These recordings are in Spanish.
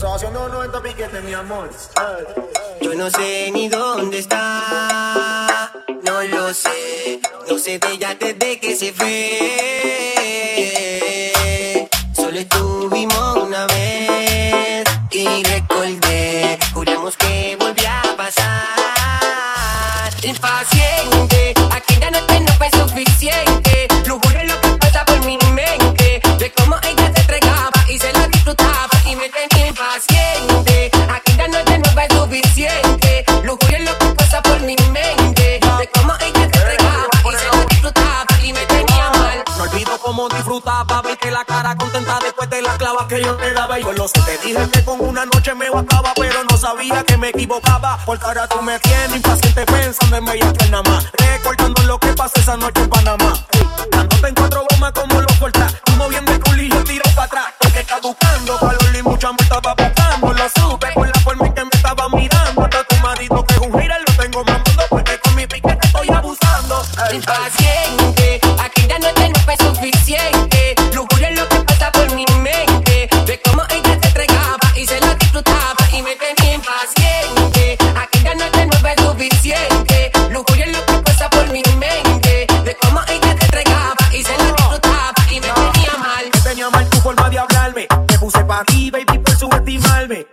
90 piquetes, mi amor. Yo no sé ni dónde está, no lo sé. No sé de ella desde que se fue. Solo estuvimos una vez y recordé. Juramos que volvía a pasar. Impaciente, cómo disfrutaba verte la cara contenta después de las clavas que yo te daba. Y yo lo sé, te dije que con una noche me bastaba, pero no sabía que me equivocaba. Porque ahora tú me tienes impaciente pensando en bella nada más. Recordando lo que pasó esa noche pa' aquí, baby, por subestimarme.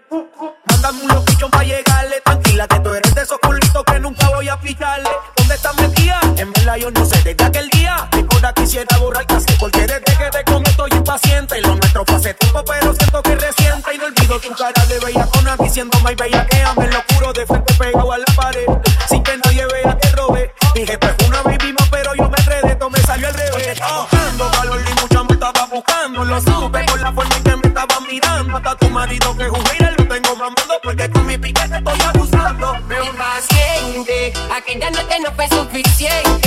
Mándame un loquichón pa' llegarle. Tranquila, que tú eres de esos culitos que nunca voy a aplicarle. ¿Dónde estás metida? En verdad yo no sé, desde aquel día. Recuerda quisiera borrar casi. Porque desde que te comí estoy impaciente. Lo nuestro fue hace tiempo, pero siento que reciente. Y no olvido tu cara de bella con diciendo más bella que ame. Lo juro de frente pegado a la pared. Sin que nadie vea que robé. Dije, pues una baby más, pero yo me enredé. Esto me salió al revés. Estaba buscando calor y mucha me estaba buscando. Lo supe por la forma tu marido que gira, lo tengo mamando. Porque con mi piquete estoy abusando. Impaciente, aquí ya no te no fue suficiente.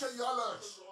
Make sure.